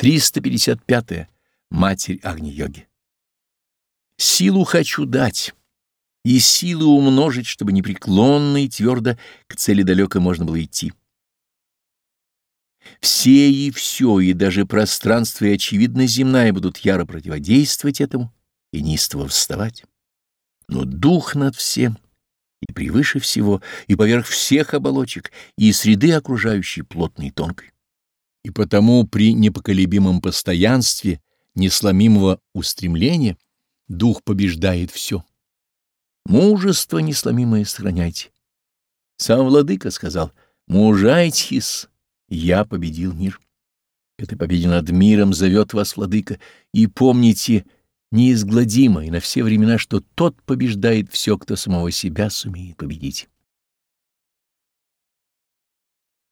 355. -е. Матерь Агни-йоги. Силу хочу дать, и силы умножить, чтобы непреклонно и твердо к цели далеко можно было идти. Все и все, и даже пространство и очевидно земная будут яро противодействовать этому и неистово вставать. Но дух над всем и превыше всего, и поверх всех оболочек, и среды окружающей плотной и тонкой. И потому при непоколебимом постоянстве несломимого устремления дух побеждает все. Мужество несломимое сохраняйте. Сам владыка сказал, «Мужайтесь, я победил мир». Эта победа над миром зовет вас, владыка, и помните неизгладимо и на все времена, что тот побеждает все, кто самого себя сумеет победить.